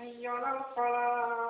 حي على الفلاح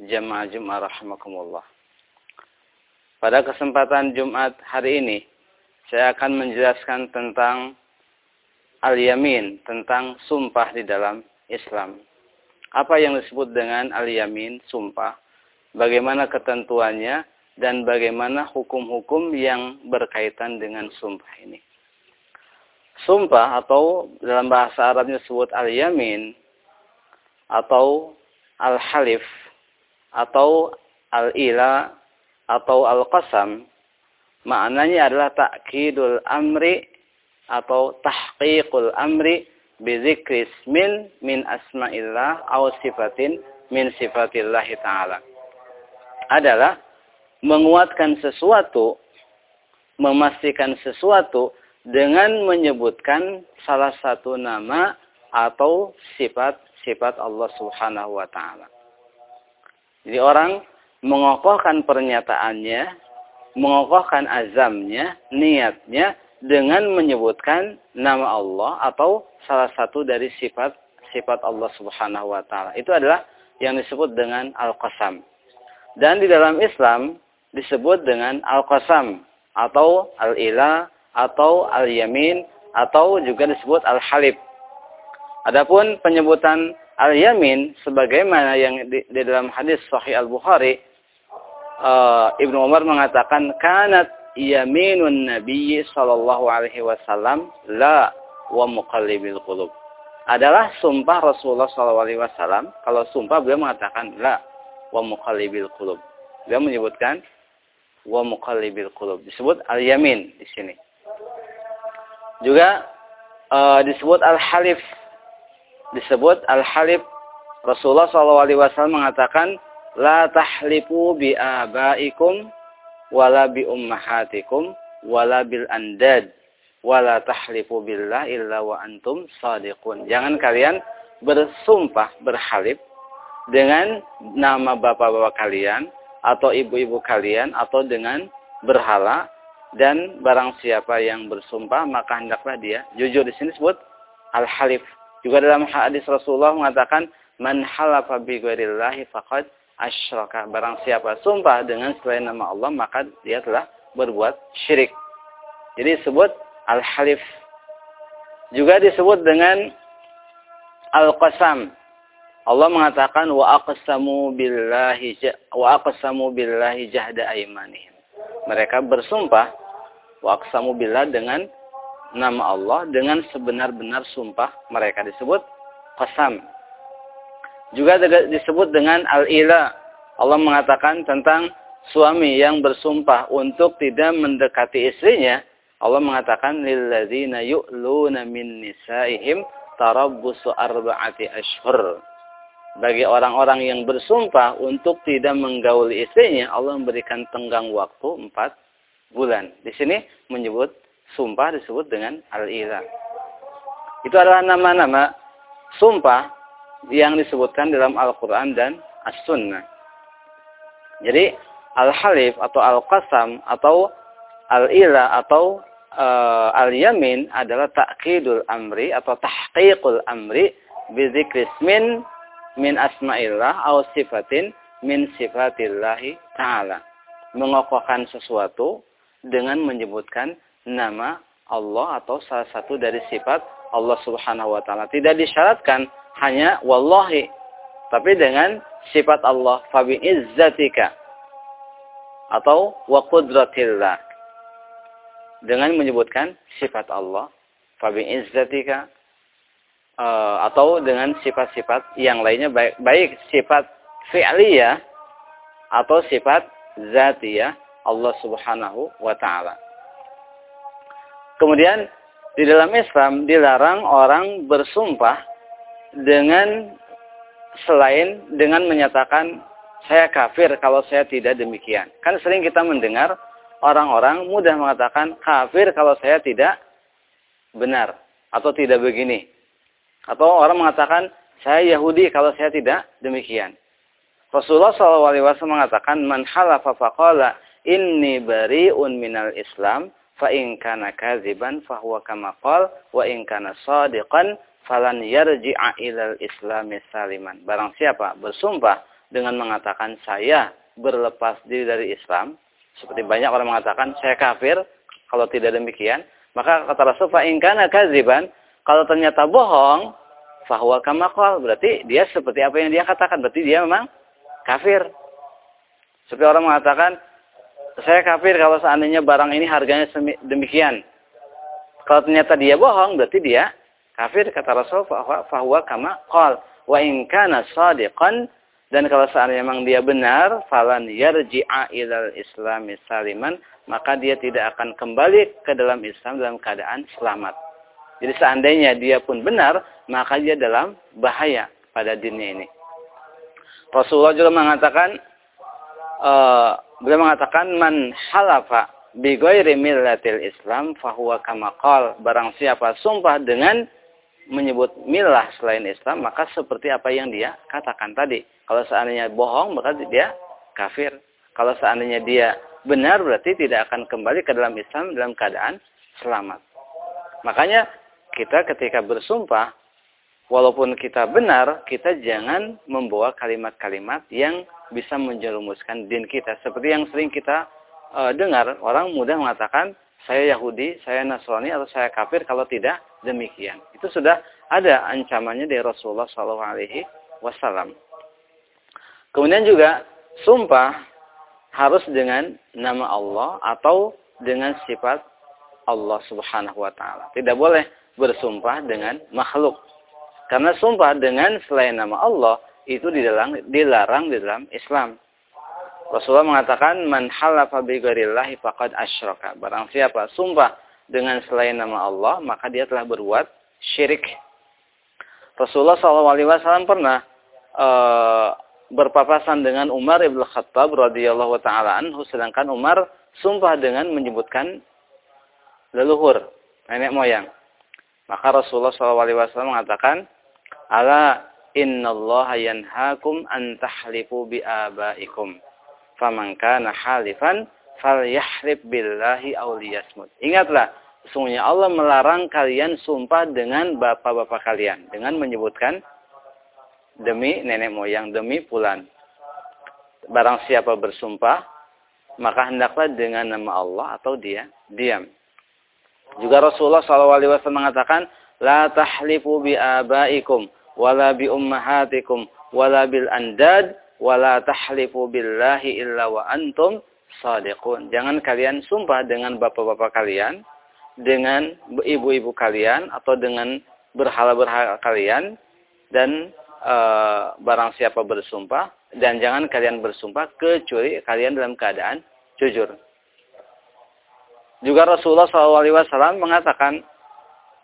jamaah Jumat rahimakumullah. Pada kesempatan Jumat hari ini, saya akan menjelaskan tentang al-yamin, tentang sumpah di dalam Islam. Apa yang disebut dengan al-yamin, sumpah, bagaimana ketentuannya, dan bagaimana hukum-hukum yang berkaitan dengan sumpah ini. Sumpah atau dalam bahasa Arabnya disebut al-yamin atau al-halif atau al-ila atau al-qasam maknanya adalah ta'kidul amri atau tahqiqul amri bizikri ismin min asma'illah atau sifatin min sifatillah ta'ala. Adalah menguatkan sesuatu memastikan sesuatu dengan menyebutkan salah satu nama atau sifat-sifat Allah Subhanahu wa taala jadi orang mengokohkan pernyataannya, mengokohkan azamnya, niatnya dengan menyebutkan nama Allah atau salah satu dari sifat sifat Allah Subhanahu wa taala. Itu adalah yang disebut dengan al-qasam. Dan di dalam Islam disebut dengan al-qasam atau al-ilah atau al-yamin atau juga disebut al-halib. Adapun penyebutan al-yamin sebagaimana yang di, di dalam hadis sahih al-Bukhari uh, Ibnu Umar mengatakan kanat yaminun nabiyyi sallallahu alaihi wasallam la wa muqallibil qulub. Adalah sumpah Rasulullah sallallahu alaihi wasallam. Kalau sumpah beliau mengatakan la wa muqallibil qulub. Beliau menyebutkan wa muqallibil qulub. Disebut al-yamin di sini. Juga uh, disebut al-halif. Disebut al-halif. Rasulullah wasallam mengatakan la tahlifu bi abaikum wala bi ummahatikum wala bil andad wala tahlifu billah illa wa antum sadiqun. Jangan kalian bersumpah berhalif dengan nama bapak-bapak kalian atau ibu-ibu kalian atau dengan berhala dan barang siapa yang bersumpah maka hendaklah dia jujur di sini disebut al-halif. Juga dalam hadis Rasulullah mengatakan man halafa bi ghairillahi faqad asyraka. Barang siapa sumpah dengan selain nama Allah, maka dia telah berbuat syirik. Jadi disebut al-halif. Juga disebut dengan al-qasam. Allah mengatakan wa aqsamu billahi wa aqsamu billahi jahda aymanihim. Mereka bersumpah wa aqsamu billah dengan nama Allah dengan sebenar-benar sumpah mereka disebut qasam. Juga disebut dengan al-ila. Allah mengatakan tentang suami yang bersumpah untuk tidak mendekati istrinya. Allah mengatakan lilladzina yu'luna min nisaihim tarabbusu arba'ati ashhur. Bagi orang-orang yang bersumpah untuk tidak menggauli istrinya, Allah memberikan tenggang waktu empat bulan. Di sini menyebut sumpah disebut dengan al-ila. Itu adalah nama-nama sumpah yang disebutkan dalam Al-Quran dan As-Sunnah. Jadi, Al-Halif atau Al-Qasam atau Al-Ila atau uh, Al-Yamin adalah ta'kidul amri atau tahqiqul amri bizikrismin min asma'illah atau sifatin min sifatillahi ta'ala. Mengokohkan sesuatu dengan menyebutkan nama Allah atau salah satu dari sifat Allah Subhanahu wa taala. Tidak disyaratkan hanya wallahi tapi dengan sifat Allah fabi izzatika atau wa qudratillah dengan menyebutkan sifat Allah fabi izzatika uh, atau dengan sifat-sifat yang lainnya baik baik sifat fi'liyah atau sifat zatiyah Allah Subhanahu wa taala. Kemudian di dalam Islam dilarang orang bersumpah dengan selain dengan menyatakan saya kafir kalau saya tidak demikian. Kan sering kita mendengar orang-orang mudah mengatakan kafir kalau saya tidak benar atau tidak begini. Atau orang mengatakan saya Yahudi kalau saya tidak demikian. Rasulullah SAW mengatakan man halafa faqala inni bari'un minal Islam fa in kana kadziban fa huwa kama qala wa in kana shadiqan falan yarji'a ilal islami saliman. Barang siapa bersumpah dengan mengatakan saya berlepas diri dari Islam, seperti banyak orang mengatakan saya kafir, kalau tidak demikian, maka kata Rasul fa in kana kadziban, kalau ternyata bohong, fahuwa kama berarti dia seperti apa yang dia katakan, berarti dia memang kafir. Seperti orang mengatakan saya kafir kalau seandainya barang ini harganya demikian. Kalau ternyata dia bohong, berarti dia kafir kata Rasul fahuwa kama qal wa in kana sadiqan dan kalau seandainya memang dia benar falan yarji'a ilal islami saliman maka dia tidak akan kembali ke dalam Islam dalam keadaan selamat. Jadi seandainya dia pun benar, maka dia dalam bahaya pada dunia ini. Rasulullah juga mengatakan, uh, beliau mengatakan man halafa bi ghairi millatil Islam fahuwa kama qal. Barang siapa sumpah dengan menyebut milah selain Islam, maka seperti apa yang dia katakan tadi. Kalau seandainya bohong, maka dia kafir. Kalau seandainya dia benar, berarti tidak akan kembali ke dalam Islam dalam keadaan selamat. Makanya kita ketika bersumpah, walaupun kita benar, kita jangan membawa kalimat-kalimat yang bisa menjerumuskan din kita. Seperti yang sering kita uh, dengar, orang mudah mengatakan, saya Yahudi, saya Nasrani, atau saya kafir kalau tidak demikian. Itu sudah ada ancamannya dari Rasulullah SAW. Kemudian juga sumpah harus dengan nama Allah atau dengan sifat Allah Subhanahu wa taala. Tidak boleh bersumpah dengan makhluk. Karena sumpah dengan selain nama Allah itu dilarang, dilarang di dalam Islam. Rasulullah mengatakan man halafa bi ghairillahi faqad asyraka. Barang siapa sumpah dengan selain nama Allah, maka dia telah berbuat syirik. Rasulullah SAW pernah uh, berpapasan dengan Umar ibn Khattab radhiyallahu taala anhu sedangkan Umar sumpah dengan menyebutkan leluhur nenek moyang. Maka Rasulullah SAW mengatakan, Ala innallaha yanhakum an tahlifu bi abaikum. Faman kana halifan falyahlib billahi aw liyasmut. Ingatlah, sesungguhnya Allah melarang kalian sumpah dengan bapak-bapak kalian dengan menyebutkan demi nenek moyang, demi pulan. Barang siapa bersumpah, maka hendaklah dengan nama Allah atau dia diam. Juga Rasulullah SAW mengatakan, La tahlifu bi abaikum wala bi ummahatikum wala bil andad wala tahlifu billahi. Jangan kalian sumpah dengan bapak-bapak kalian, dengan ibu-ibu kalian atau dengan berhala-berhala kalian dan e, barang siapa bersumpah dan jangan kalian bersumpah kecuali kalian dalam keadaan jujur. Juga Rasulullah SAW mengatakan,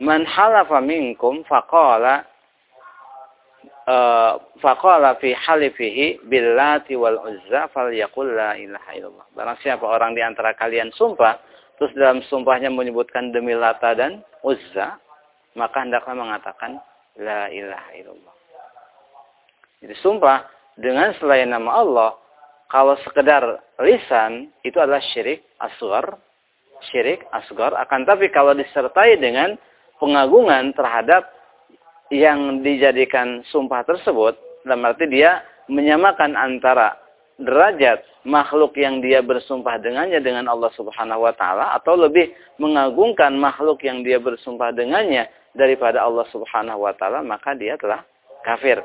Man halafa minkum faqala uh, faqala fi halifihi billati wal uzza falyaqul la ilaha illallah. Barang siapa orang di antara kalian sumpah, terus dalam sumpahnya menyebutkan demi Lata dan Uzza, maka hendaklah mengatakan la ilaha illallah. Jadi sumpah dengan selain nama Allah, kalau sekedar lisan itu adalah syirik asghar syirik asgar. Akan tapi kalau disertai dengan pengagungan terhadap yang dijadikan sumpah tersebut, dalam arti dia menyamakan antara derajat makhluk yang dia bersumpah dengannya dengan Allah Subhanahu wa taala atau lebih mengagungkan makhluk yang dia bersumpah dengannya daripada Allah Subhanahu wa taala maka dia telah kafir.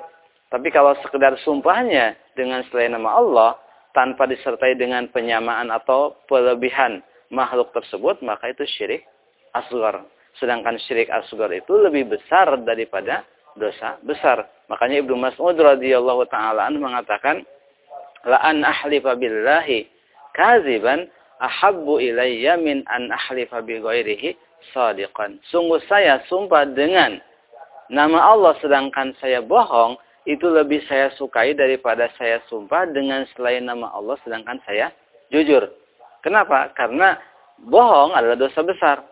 Tapi kalau sekedar sumpahnya dengan selain nama Allah tanpa disertai dengan penyamaan atau pelebihan makhluk tersebut, maka itu syirik asgar. Sedangkan syirik asgar itu lebih besar daripada dosa besar. Makanya Ibnu Mas'ud radhiyallahu taala mengatakan, "La an ahlifa billahi kaziban ahabbu ilayya min an ahlifa bi ghairihi sadiqan." Sungguh saya sumpah dengan nama Allah sedangkan saya bohong, itu lebih saya sukai daripada saya sumpah dengan selain nama Allah sedangkan saya jujur. Kenapa? Karena bohong adalah dosa besar.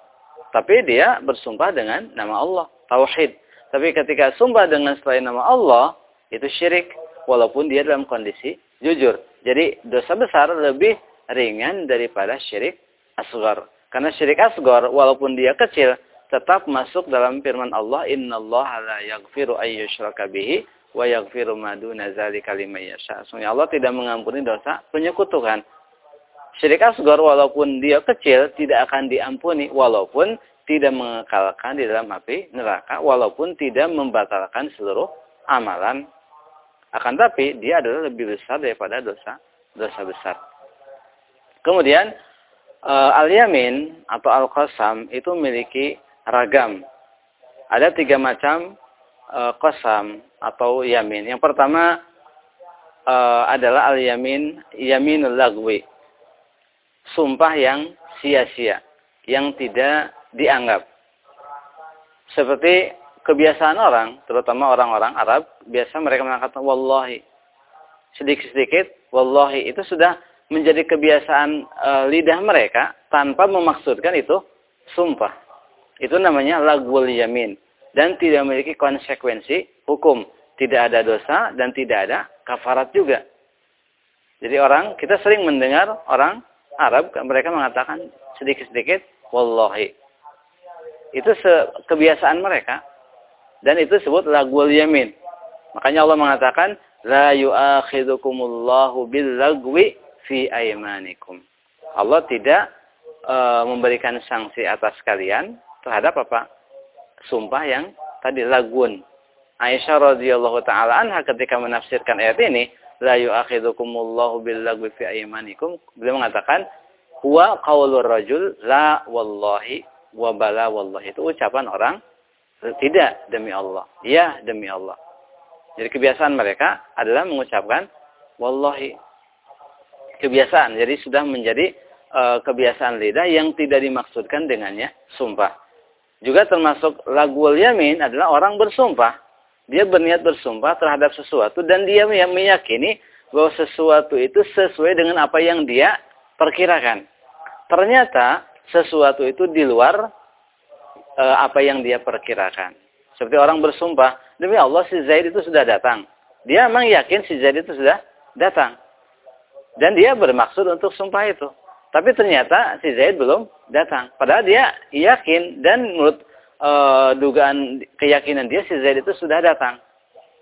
Tapi dia bersumpah dengan nama Allah. Tauhid. Tapi ketika sumpah dengan selain nama Allah, itu syirik. Walaupun dia dalam kondisi jujur. Jadi dosa besar lebih ringan daripada syirik asgar. Karena syirik asgar, walaupun dia kecil, tetap masuk dalam firman Allah, Inna Allah la yaghfiru ayyushraka bihi wa yaghfiru maduna zalika liman yasha. Allah tidak mengampuni dosa penyekutukan. Syirik asgar walaupun dia kecil tidak akan diampuni walaupun tidak mengekalkan di dalam api neraka walaupun tidak membatalkan seluruh amalan. Akan tapi dia adalah lebih besar daripada dosa dosa besar. Kemudian uh, al-yamin atau al-qasam itu memiliki ragam. Ada tiga macam uh, qasam atau yamin. Yang pertama uh, adalah al-yamin yaminul lagwi sumpah yang sia-sia, yang tidak dianggap. Seperti kebiasaan orang, terutama orang-orang Arab, biasa mereka mengatakan wallahi. Sedikit-sedikit wallahi itu sudah menjadi kebiasaan e, lidah mereka tanpa memaksudkan itu sumpah. Itu namanya lagwul yamin dan tidak memiliki konsekuensi hukum. Tidak ada dosa dan tidak ada kafarat juga. Jadi orang, kita sering mendengar orang Arab mereka mengatakan sedikit-sedikit wallahi. Itu kebiasaan mereka. Dan itu disebut lagwul yamin. Makanya Allah mengatakan, La yu'akhidukumullahu bil lagwi fi aymanikum. Allah tidak e, memberikan sanksi atas kalian terhadap apa? Sumpah yang tadi lagun. Aisyah radhiyallahu taala anha ketika menafsirkan ayat ini, la yu'akhidukumullahu bil lagwi fi aymanikum, beliau mengatakan huwa qaulur rajul la wallahi wa bala wallahi. Itu ucapan orang tidak demi Allah. Ya demi Allah. Jadi kebiasaan mereka adalah mengucapkan wallahi. Kebiasaan. Jadi sudah menjadi e, kebiasaan lidah yang tidak dimaksudkan dengannya sumpah. Juga termasuk lagul yamin adalah orang bersumpah. Dia berniat bersumpah terhadap sesuatu dan dia meyakini bahwa sesuatu itu sesuai dengan apa yang dia perkirakan. Ternyata sesuatu itu di luar e, apa yang dia perkirakan. Seperti orang bersumpah, demi Allah si Zaid itu sudah datang. Dia memang yakin si Zaid itu sudah datang. Dan dia bermaksud untuk sumpah itu. Tapi ternyata si Zaid belum datang. Padahal dia yakin dan menurut e, dugaan keyakinan dia si Zaid itu sudah datang.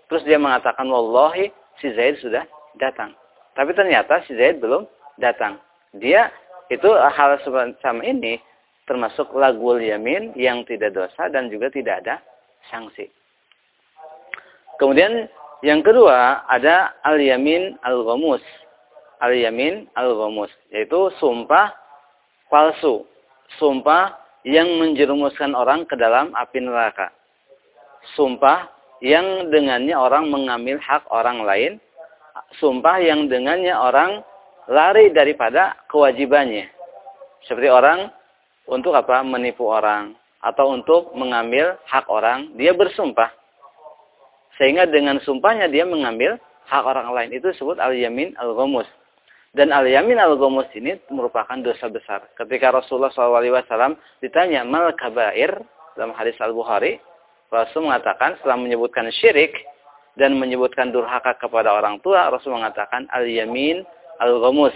Terus dia mengatakan wallahi si Zaid sudah datang. Tapi ternyata si Zaid belum datang. Dia itu hal semacam ini termasuk lagul yamin yang tidak dosa dan juga tidak ada sanksi. Kemudian yang kedua ada al-yamin al-ghamus. Al-yamin al-ghamus yaitu sumpah palsu. Sumpah yang menjerumuskan orang ke dalam api neraka. Sumpah yang dengannya orang mengambil hak orang lain. Sumpah yang dengannya orang lari daripada kewajibannya. Seperti orang untuk apa? Menipu orang atau untuk mengambil hak orang, dia bersumpah. Sehingga dengan sumpahnya dia mengambil hak orang lain. Itu disebut al-yamin al-ghamus. Dan al-yamin al-ghamus ini merupakan dosa besar. Ketika Rasulullah SAW ditanya, mal kabair, dalam hadis al-Bukhari, Rasul mengatakan setelah menyebutkan syirik dan menyebutkan durhaka kepada orang tua, Rasul mengatakan al-yamin al-ghamus.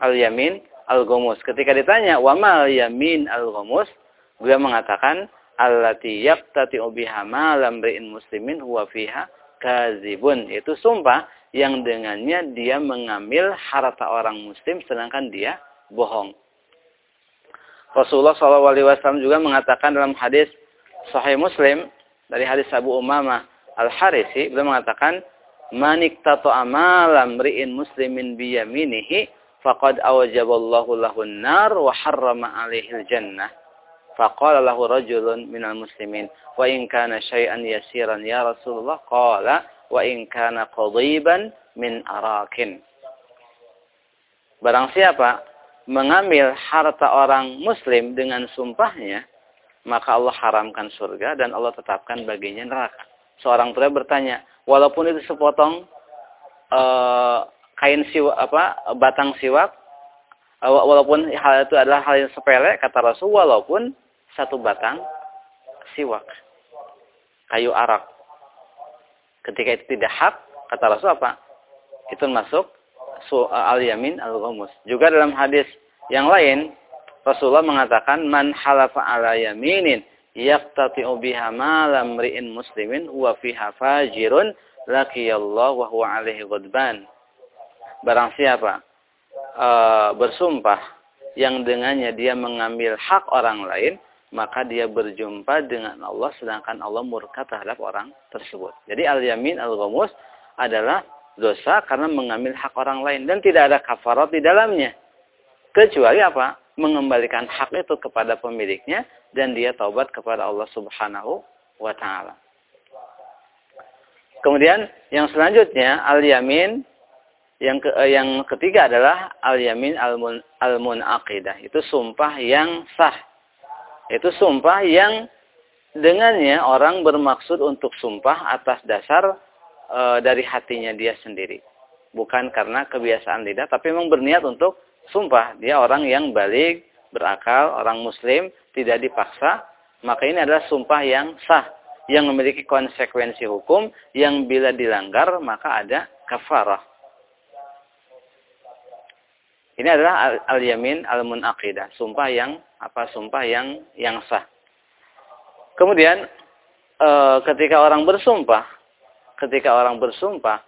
Al-yamin al-ghamus. Ketika ditanya, wa mal yamin al-ghamus? Beliau mengatakan allati yaqtati'u biha ma lamri'in muslimin huwa fiha kazibun. Itu sumpah yang dengannya dia mengambil harta orang muslim sedangkan dia bohong. Rasulullah SAW juga mengatakan dalam hadis Sahih Muslim dari hadis Abu Umamah Al-Harisi beliau mengatakan manik tato amalam ri'in muslimin biyaminihi faqad awajaballahu lahun nar wa harrama alaihil jannah Faqala lahu rajulun minal muslimin, wa in kana syai'an yasiran ya Rasulullah, qala wa in kana qadiban min arakin. Barang siapa mengambil harta orang muslim dengan sumpahnya, maka Allah haramkan surga dan Allah tetapkan baginya neraka. Seorang pria bertanya, walaupun itu sepotong uh, kain siwak apa batang siwak, uh, walaupun hal itu adalah hal yang sepele kata Rasul, walaupun satu batang siwak. Kayu arak. Ketika itu tidak hak, kata Rasul apa? Itu masuk al-yamin al-ghamus. Juga dalam hadis yang lain, Rasulullah mengatakan, Man halafa ala yaminin yaqtati'u biha malam ri'in muslimin huwa fiha fajirun laqiyallahu wa huwa alaihi ghadban. Barang siapa uh, bersumpah yang dengannya dia mengambil hak orang lain, maka dia berjumpa dengan Allah sedangkan Allah murka terhadap orang tersebut. Jadi al-yamin al-ghamus adalah dosa karena mengambil hak orang lain dan tidak ada kafarat di dalamnya. Kecuali apa? Mengembalikan hak itu kepada pemiliknya dan dia taubat kepada Allah Subhanahu wa taala. Kemudian yang selanjutnya al-yamin yang ke, eh, yang ketiga adalah al-yamin al-munaqidah. Itu sumpah yang sah itu sumpah yang dengannya orang bermaksud untuk sumpah atas dasar e, dari hatinya dia sendiri. Bukan karena kebiasaan lidah, tapi memang berniat untuk sumpah. Dia orang yang balik, berakal, orang muslim, tidak dipaksa. Maka ini adalah sumpah yang sah. Yang memiliki konsekuensi hukum, yang bila dilanggar, maka ada kafarah. Ini adalah al-yamin al-munaqidah, sumpah yang apa sumpah yang yang sah. Kemudian e, ketika orang bersumpah, ketika orang bersumpah,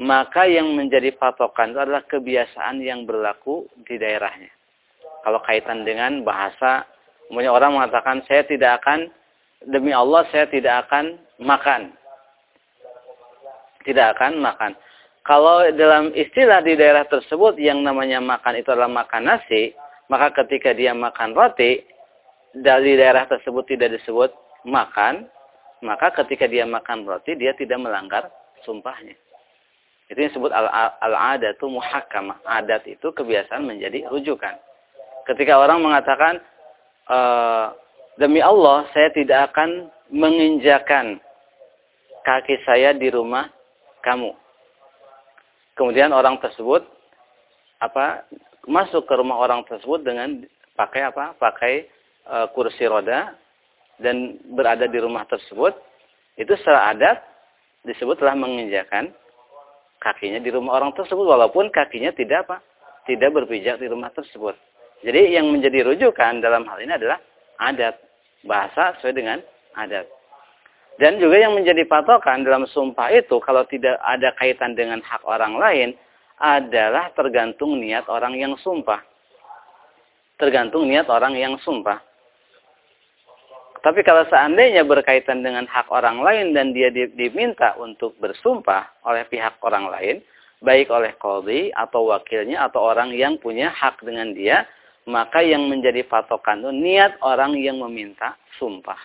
maka yang menjadi patokan itu adalah kebiasaan yang berlaku di daerahnya. Kalau kaitan dengan bahasa, umumnya orang mengatakan saya tidak akan demi Allah saya tidak akan makan. Tidak akan makan. Kalau dalam istilah di daerah tersebut yang namanya makan itu adalah makan nasi, maka ketika dia makan roti, dari daerah tersebut tidak disebut makan, maka ketika dia makan roti dia tidak melanggar sumpahnya. Itu yang disebut al-adatu muhakkamah. Adat itu kebiasaan menjadi rujukan. Ketika orang mengatakan e, demi Allah saya tidak akan menginjakan kaki saya di rumah kamu. Kemudian orang tersebut apa masuk ke rumah orang tersebut dengan pakai apa? Pakai e, kursi roda dan berada di rumah tersebut, itu secara adat disebut telah menginjakan kakinya di rumah orang tersebut walaupun kakinya tidak apa? tidak berpijak di rumah tersebut. Jadi yang menjadi rujukan dalam hal ini adalah adat, bahasa sesuai dengan adat. Dan juga yang menjadi patokan dalam sumpah itu kalau tidak ada kaitan dengan hak orang lain adalah tergantung niat orang yang sumpah. Tergantung niat orang yang sumpah. Tapi kalau seandainya berkaitan dengan hak orang lain dan dia diminta untuk bersumpah oleh pihak orang lain, baik oleh kodi atau wakilnya atau orang yang punya hak dengan dia, maka yang menjadi patokan itu niat orang yang meminta sumpah.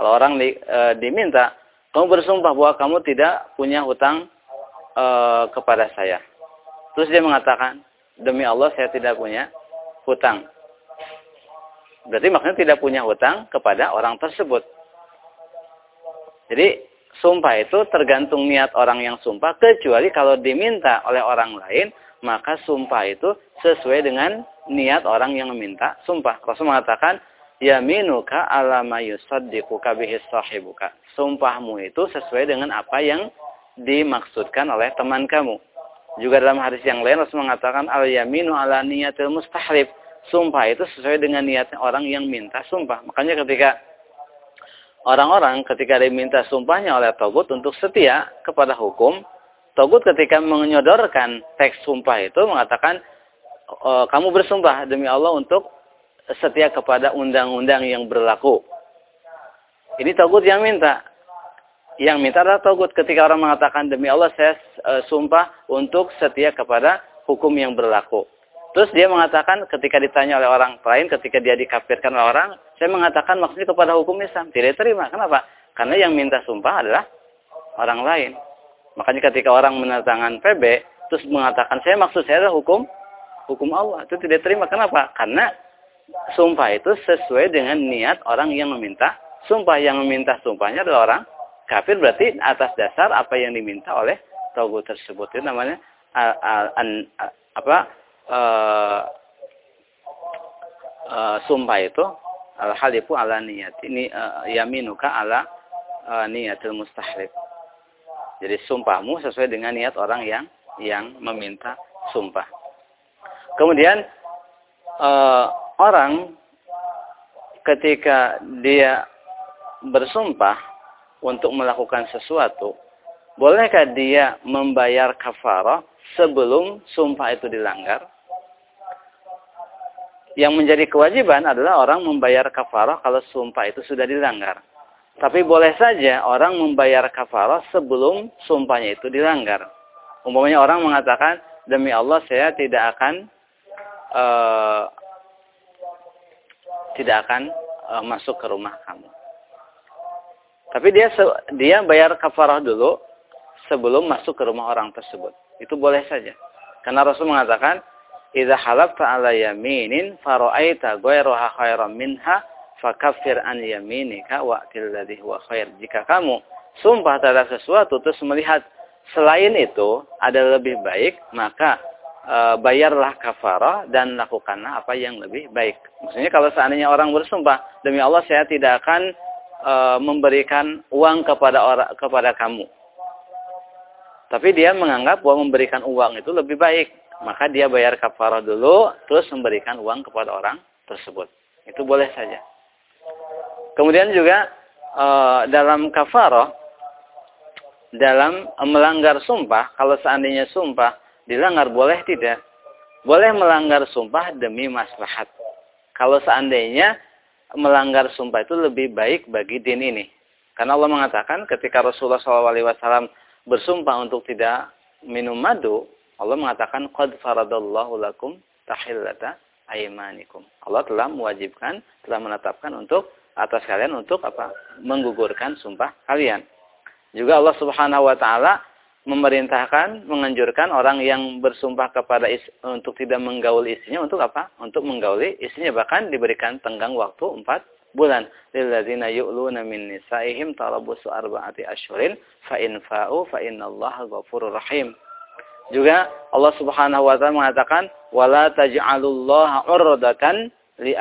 Kalau orang di, e, diminta, kamu bersumpah bahwa kamu tidak punya hutang e, kepada saya. Terus dia mengatakan, demi Allah saya tidak punya hutang. Berarti maksudnya tidak punya hutang kepada orang tersebut. Jadi sumpah itu tergantung niat orang yang sumpah kecuali kalau diminta oleh orang lain maka sumpah itu sesuai dengan niat orang yang meminta sumpah. Rasul mengatakan yaminuka ala ma yusaddiquka bihi sahibuka. Sumpahmu itu sesuai dengan apa yang dimaksudkan oleh teman kamu. Juga dalam hadis yang lain Rasul mengatakan al yaminu ala niyatil mustahlib sumpah itu sesuai dengan niatnya orang yang minta sumpah. Makanya ketika orang-orang ketika diminta sumpahnya oleh Togut untuk setia kepada hukum, Togut ketika menyodorkan teks sumpah itu mengatakan, e, kamu bersumpah demi Allah untuk setia kepada undang-undang yang berlaku. Ini Togut yang minta. Yang minta adalah Togut ketika orang mengatakan demi Allah saya e, sumpah untuk setia kepada hukum yang berlaku. Terus dia mengatakan ketika ditanya oleh orang lain, ketika dia dikafirkan oleh orang, saya mengatakan maksudnya kepada hukum Islam. Tidak terima. Kenapa? Karena yang minta sumpah adalah orang lain. Makanya ketika orang menandatangan PB, terus mengatakan saya maksud saya adalah hukum hukum Allah. Itu tidak terima. Kenapa? Karena sumpah itu sesuai dengan niat orang yang meminta sumpah. Yang meminta sumpahnya adalah orang kafir. Berarti atas dasar apa yang diminta oleh Togut tersebut. Itu namanya apa uh, uh, sumpah itu al halifu ala niat ini uh, yaminuka ala uh, niatul mustahlif jadi sumpahmu sesuai dengan niat orang yang yang meminta sumpah kemudian orang ketika dia bersumpah untuk melakukan sesuatu bolehkah dia membayar kafarah sebelum sumpah itu dilanggar yang menjadi kewajiban adalah orang membayar kafarah kalau sumpah itu sudah dilanggar. Tapi boleh saja orang membayar kafarah sebelum sumpahnya itu dilanggar. Umpamanya orang mengatakan, demi Allah saya tidak akan uh, tidak akan uh, masuk ke rumah kamu. Tapi dia dia bayar kafarah dulu sebelum masuk ke rumah orang tersebut. Itu boleh saja. Karena Rasul mengatakan, Idza halafta ala yaminin fara'aita ghayraha khairan minha fakaffir an yaminika wa'til ladhi huwa khair. Jika kamu sumpah terhadap sesuatu terus melihat selain itu ada lebih baik, maka bayarlah kafarah dan lakukanlah apa yang lebih baik. Maksudnya kalau seandainya orang bersumpah, demi Allah saya tidak akan e, memberikan uang kepada orang kepada kamu. Tapi dia menganggap bahwa memberikan uang itu lebih baik maka dia bayar kafarah dulu, terus memberikan uang kepada orang tersebut. Itu boleh saja. Kemudian juga e, dalam kafarah dalam melanggar sumpah, kalau seandainya sumpah dilanggar boleh tidak? Boleh melanggar sumpah demi maslahat. Kalau seandainya melanggar sumpah itu lebih baik bagi din ini. Karena Allah mengatakan ketika Rasulullah SAW bersumpah untuk tidak minum madu, Allah mengatakan qad faradallahu lakum tahillata aymanikum. Allah telah mewajibkan, telah menetapkan untuk atas kalian untuk apa? menggugurkan sumpah kalian. Juga Allah Subhanahu wa taala memerintahkan, menganjurkan orang yang bersumpah kepada is, untuk tidak menggaul istrinya untuk apa? Untuk menggauli istrinya bahkan diberikan tenggang waktu empat bulan. Lilladzina yu'luna min nisaihim tarabusu arba'ati asyhurin fa in fa'u fa innallaha ghafurur rahim. Juga Allah Subhanahu wa taala mengatakan wala taj'alullaha 'urdatan li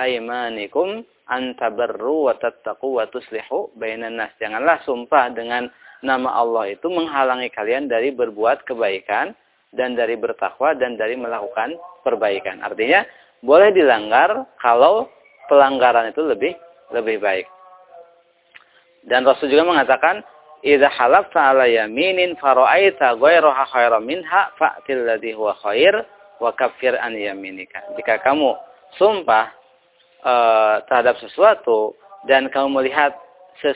aymanikum an tabarru wa tattaqu wa tuslihu bainan nas. Janganlah sumpah dengan nama Allah itu menghalangi kalian dari berbuat kebaikan dan dari bertakwa dan dari melakukan perbaikan. Artinya boleh dilanggar kalau pelanggaran itu lebih lebih baik. Dan Rasul juga mengatakan, "Idza halafta 'ala yaminin fara'aita ghayraha khairan minha fa'til ladzi huwa khair wa kaffir an yaminika." Jika kamu sumpah e, terhadap sesuatu dan kamu melihat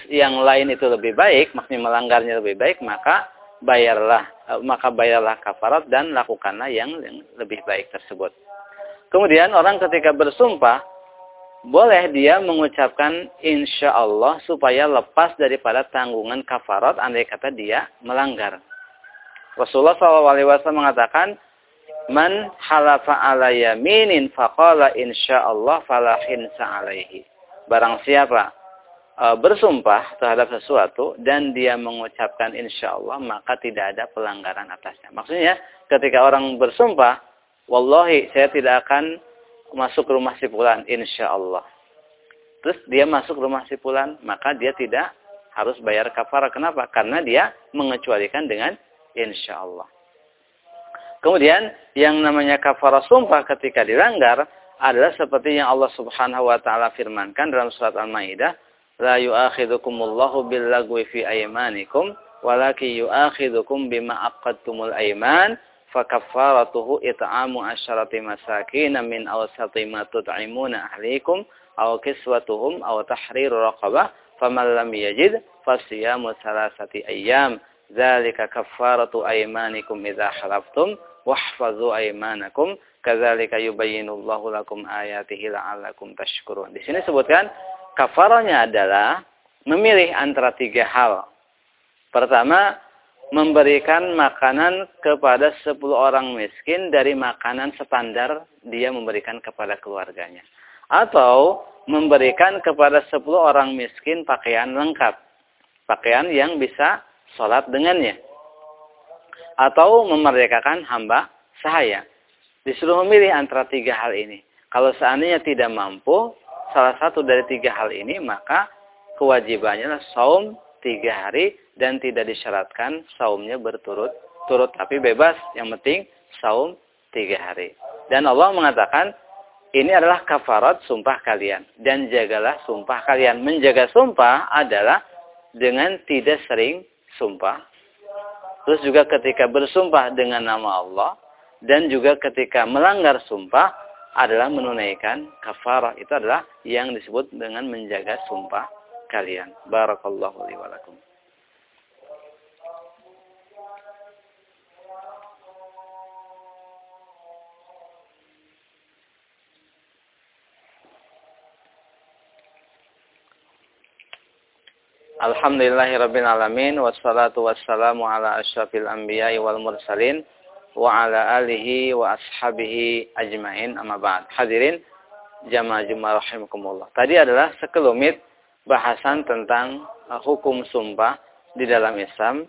yang lain itu lebih baik, maksudnya melanggarnya lebih baik, maka bayarlah eh, maka bayarlah kafarat dan lakukanlah yang, yang lebih baik tersebut. Kemudian orang ketika bersumpah boleh dia mengucapkan insya Allah supaya lepas daripada tanggungan kafarat andai kata dia melanggar. Rasulullah SAW mengatakan, Man halafa ala yaminin faqala insya Allah falahin alaihi. Barang siapa e, bersumpah terhadap sesuatu dan dia mengucapkan insya Allah maka tidak ada pelanggaran atasnya. Maksudnya ketika orang bersumpah, wallahi saya tidak akan masuk rumah si fulan insya Allah. Terus dia masuk rumah si fulan maka dia tidak harus bayar kafarah. Kenapa? Karena dia mengecualikan dengan insya Allah. Kemudian yang namanya kafarah sumpah ketika dilanggar adalah seperti yang Allah Subhanahu wa taala firmankan dalam surat Al-Maidah la yu'akhidukumullahu billagwi fi aymanikum walaki yu'akhidukum bima aqadtumul ayman fakaffaratuhu it'amu asyarati masakin min awsati ma tut'imuna ahlikum aw kiswatuhum aw tahriru raqabah faman lam yajid fasiyamu salasati ayyam dzalika kaffaratu aymanikum idza halaftum wahfazu aymanakum kadzalika yubayyinullahu lakum ayatihi la'allakum tashkurun di sini sebutkan kafarahnya adalah memilih antara tiga hal. Pertama, memberikan makanan kepada 10 orang miskin dari makanan standar dia memberikan kepada keluarganya. Atau memberikan kepada 10 orang miskin pakaian lengkap. Pakaian yang bisa sholat dengannya. Atau memerdekakan hamba sahaya. Disuruh memilih antara tiga hal ini. Kalau seandainya tidak mampu, salah satu dari tiga hal ini, maka kewajibannya adalah saum tiga hari dan tidak disyaratkan saumnya berturut-turut. Tapi bebas, yang penting saum tiga hari. Dan Allah mengatakan, ini adalah kafarat sumpah kalian. Dan jagalah sumpah kalian. Menjaga sumpah adalah dengan tidak sering sumpah. Terus juga ketika bersumpah dengan nama Allah. Dan juga ketika melanggar sumpah adalah menunaikan kafarah. Itu adalah yang disebut dengan menjaga sumpah kalian. Barakallahu li wa lakum. Alhamdulillahirrabbilalamin Wassalatu wassalamu ala ashrafil anbiya'i wal mursalin wa ala alihi wa ashabihi ajmain amma ba'd. Hadirin jamaah Jumat rahimakumullah. Tadi adalah sekelumit bahasan tentang uh, hukum sumpah di dalam Islam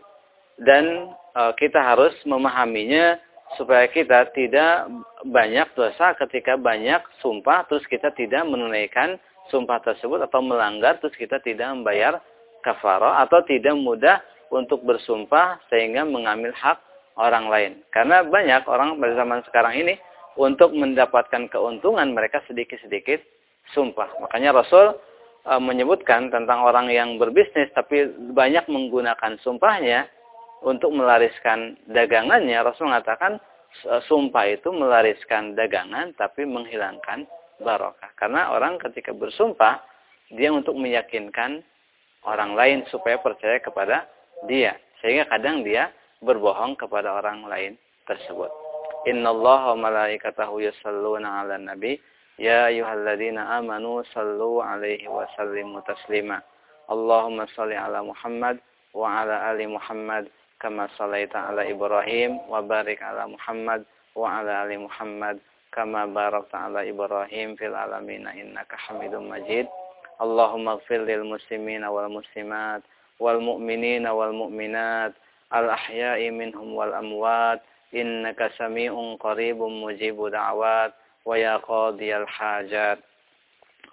dan uh, kita harus memahaminya supaya kita tidak banyak dosa ketika banyak sumpah terus kita tidak menunaikan sumpah tersebut atau melanggar terus kita tidak membayar kafarah atau tidak mudah untuk bersumpah sehingga mengambil hak orang lain. Karena banyak orang pada zaman sekarang ini untuk mendapatkan keuntungan mereka sedikit-sedikit sumpah. Makanya Rasul e, menyebutkan tentang orang yang berbisnis tapi banyak menggunakan sumpahnya untuk melariskan dagangannya, Rasul mengatakan e, sumpah itu melariskan dagangan tapi menghilangkan barokah. Karena orang ketika bersumpah dia untuk meyakinkan orang lain supaya percaya kepada dia. Sehingga kadang dia berbohong kepada orang lain tersebut. Innallaha wa malaikatahu yusalluna 'alan nabi ya ayyuhalladzina amanu sallu 'alaihi wa sallimu taslima. Allahumma shalli 'ala Muhammad wa 'ala ali Muhammad kama shallaita 'ala Ibrahim wa barik 'ala Muhammad wa 'ala ali Muhammad kama barakta 'ala Ibrahim fil alamin innaka Hamidum Majid. Wal mu'minina wal mu'minat al ahya'i minhum wal amwat إنك سميع قريب مجيب دعوات ويا قاضي الحاجات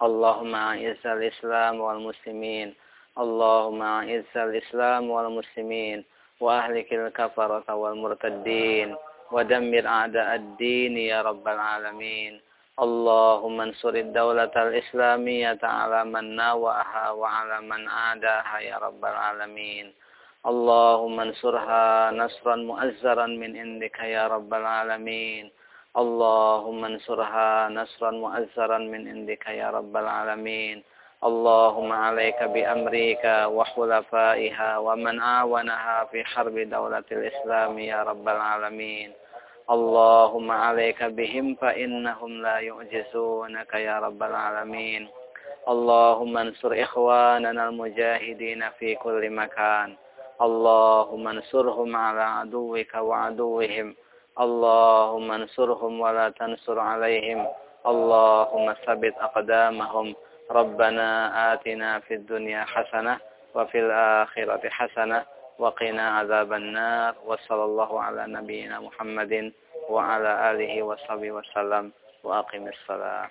اللهم أعز الإسلام والمسلمين اللهم أعز الإسلام والمسلمين وأهلك الكفرة والمرتدين ودمر أعداء الدين يا رب العالمين اللهم انصر الدولة الإسلامية على من ناوأها وعلى من عاداها يا رب العالمين. اللهم انصرها نصرا مؤزرا من عندك يا رب العالمين. اللهم انصرها نصرا مؤزرا من عندك يا رب العالمين. اللهم عليك بأمريكا وحلفائها ومن عاونها في حرب دولة الإسلام يا رب العالمين. اللهم عليك بهم فإنهم لا يعجزونك يا رب العالمين. اللهم انصر إخواننا المجاهدين في كل مكان. اللهم انصرهم على عدوك وعدوهم. اللهم انصرهم ولا تنصر عليهم. اللهم ثبت أقدامهم. ربنا آتنا في الدنيا حسنة وفي الآخرة حسنة وقنا عذاب النار وصلى الله على نبينا محمد وعلى آله وصحبه وسلم وأقم الصلاة.